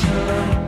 sunshine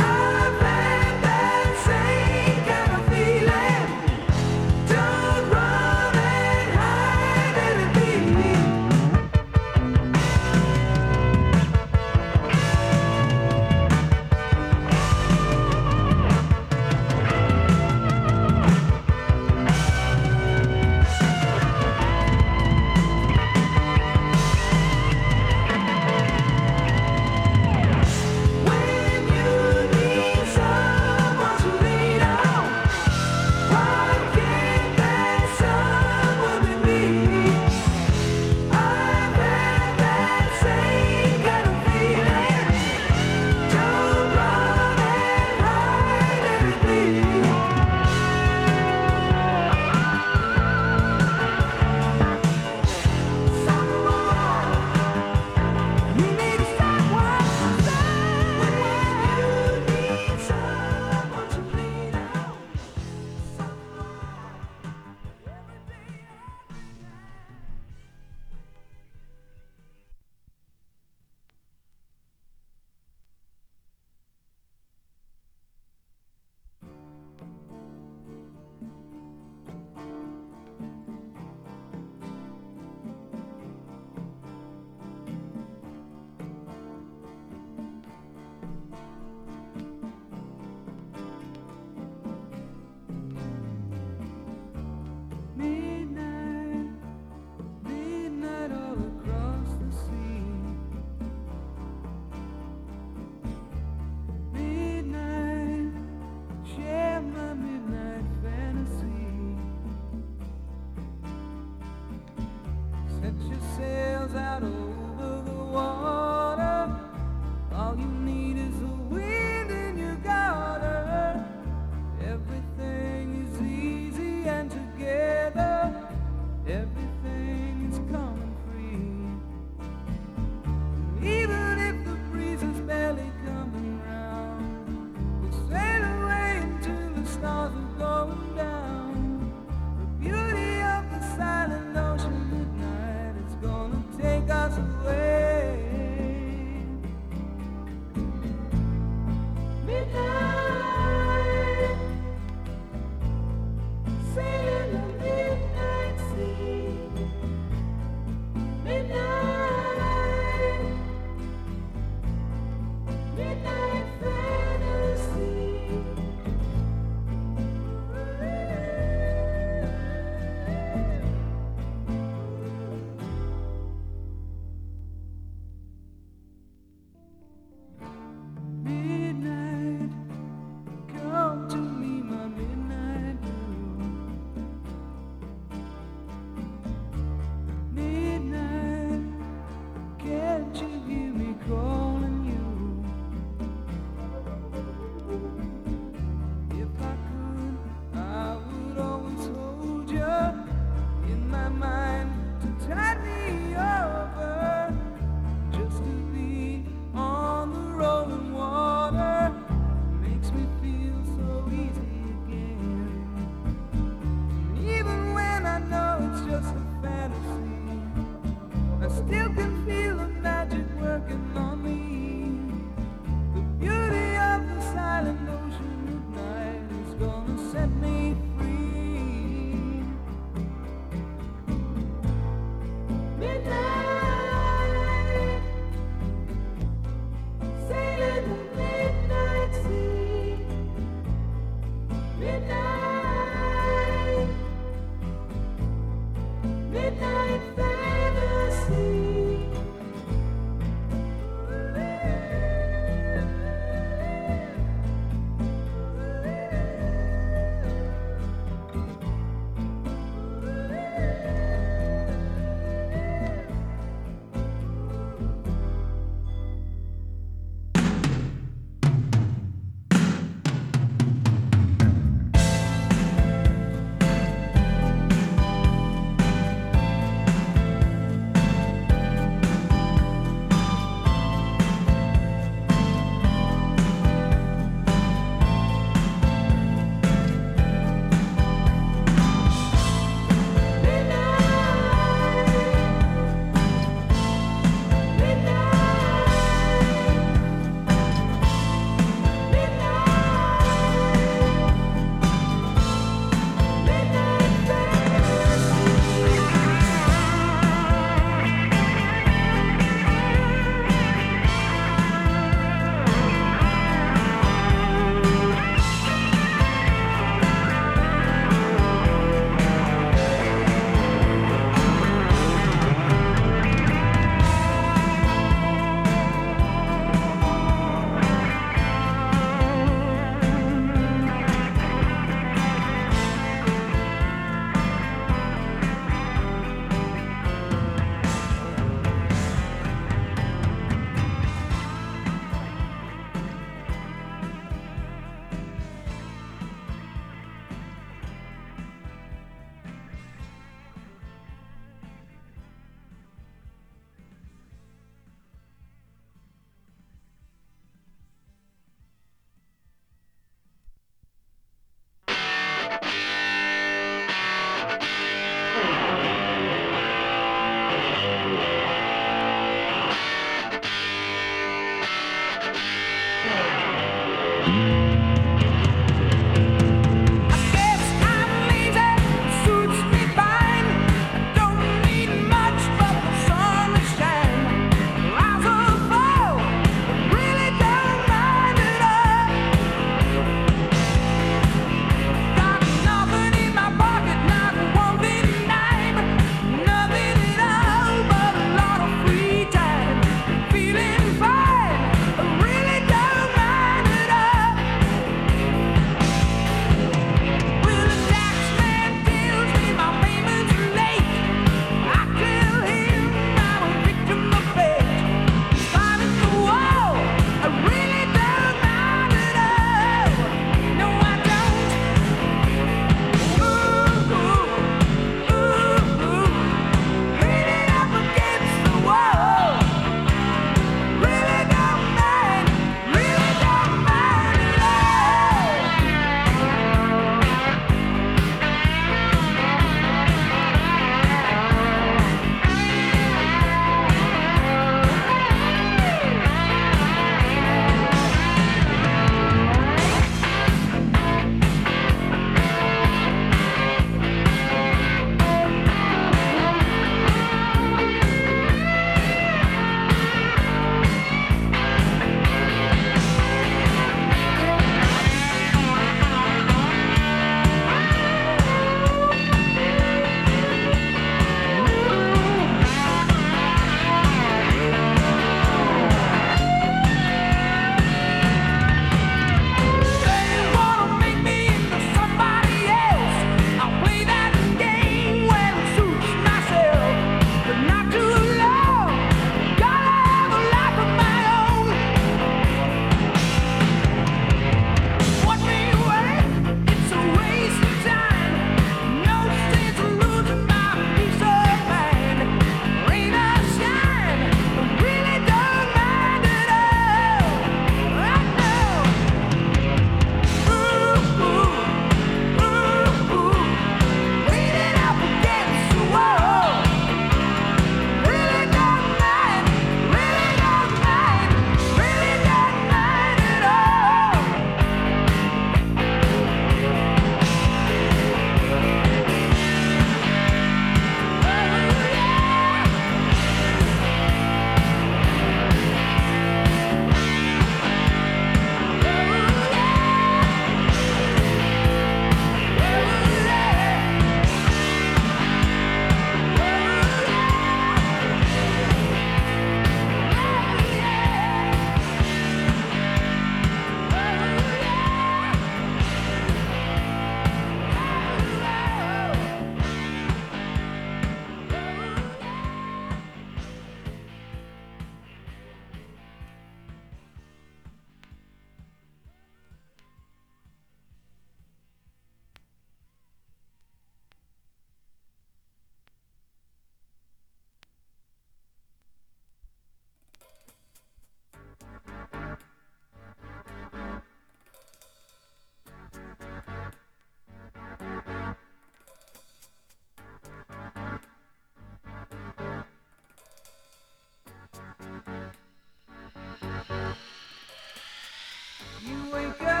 like